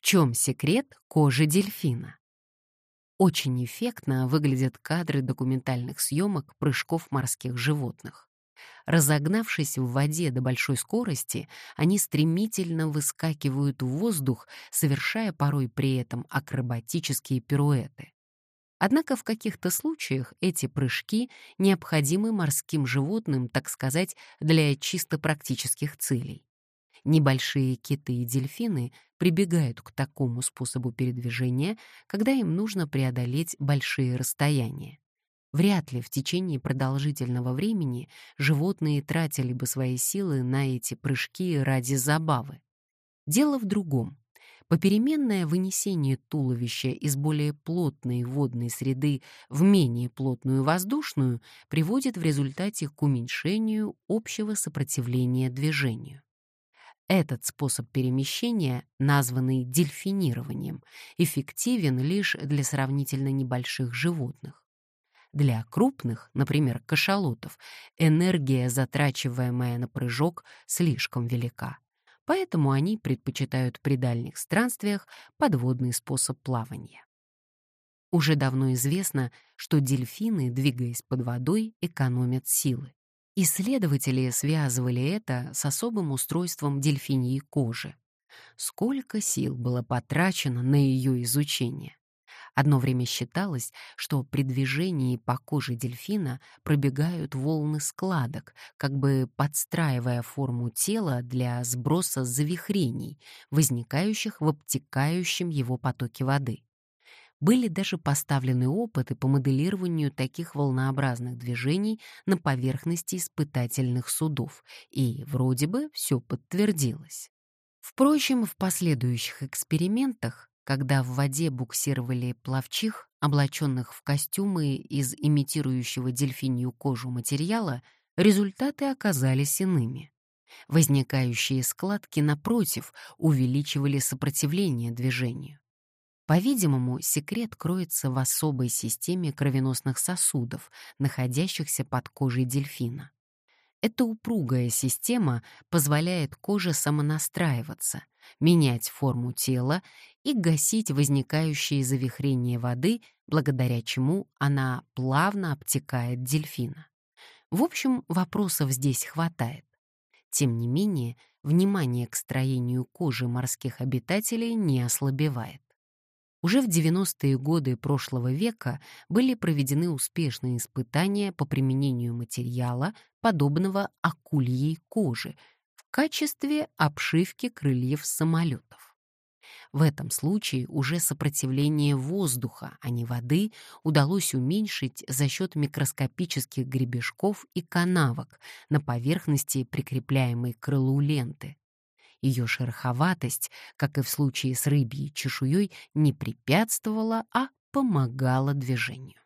Чем секрет кожи дельфина? Очень эффектно выглядят кадры документальных съемок прыжков морских животных. Разогнавшись в воде до большой скорости, они стремительно выскакивают в воздух, совершая порой при этом акробатические пируэты. Однако в каких-то случаях эти прыжки необходимы морским животным, так сказать, для чисто практических целей. Небольшие киты и дельфины прибегают к такому способу передвижения, когда им нужно преодолеть большие расстояния. Вряд ли в течение продолжительного времени животные тратили бы свои силы на эти прыжки ради забавы. Дело в другом. Попеременное вынесение туловища из более плотной водной среды в менее плотную воздушную приводит в результате к уменьшению общего сопротивления движению. Этот способ перемещения, названный дельфинированием, эффективен лишь для сравнительно небольших животных. Для крупных, например, кашалотов, энергия, затрачиваемая на прыжок, слишком велика. Поэтому они предпочитают при дальних странствиях подводный способ плавания. Уже давно известно, что дельфины, двигаясь под водой, экономят силы. Исследователи связывали это с особым устройством дельфиньей кожи. Сколько сил было потрачено на ее изучение. Одно время считалось, что при движении по коже дельфина пробегают волны складок, как бы подстраивая форму тела для сброса завихрений, возникающих в обтекающем его потоке воды. Были даже поставлены опыты по моделированию таких волнообразных движений на поверхности испытательных судов, и вроде бы все подтвердилось. Впрочем, в последующих экспериментах, когда в воде буксировали пловчих, облаченных в костюмы из имитирующего дельфинью кожу материала, результаты оказались иными. Возникающие складки, напротив, увеличивали сопротивление движению. По-видимому, секрет кроется в особой системе кровеносных сосудов, находящихся под кожей дельфина. Эта упругая система позволяет коже самонастраиваться, менять форму тела и гасить возникающие завихрения воды, благодаря чему она плавно обтекает дельфина. В общем, вопросов здесь хватает. Тем не менее, внимание к строению кожи морских обитателей не ослабевает. Уже в 90-е годы прошлого века были проведены успешные испытания по применению материала, подобного акульей коже, в качестве обшивки крыльев самолетов. В этом случае уже сопротивление воздуха, а не воды, удалось уменьшить за счет микроскопических гребешков и канавок на поверхности прикрепляемой к крылу ленты. Ее шероховатость, как и в случае с рыбьей чешуей, не препятствовала, а помогала движению.